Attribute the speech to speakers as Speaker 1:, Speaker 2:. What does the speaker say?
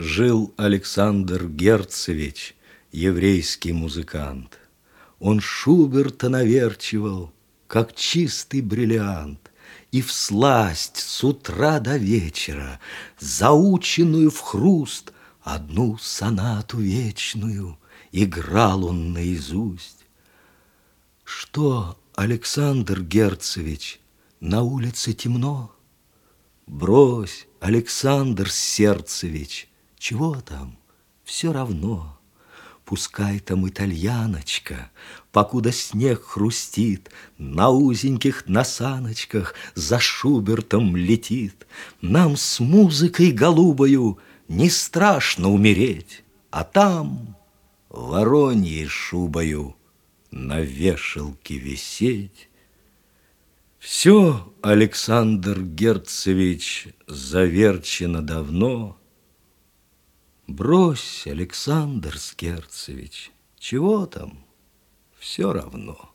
Speaker 1: Жил Александр Герцевич, еврейский музыкант. Он Шуберта наверчивал, как чистый бриллиант, И в сласть с утра до вечера, Заученную в хруст, Одну сонату вечную Играл он наизусть. Что, Александр Герцевич, на улице темно? Брось, Александр Сердцевич, чего там, все равно. Пускай там итальяночка, покуда снег хрустит, На узеньких насаночках за Шубертом летит. Нам с музыкой голубою не страшно умереть, А там вороньей шубою на вешалке висеть. Все, Александр Герцевич, заверчено давно, Брось, Александр Скерцевич, чего там, все равно.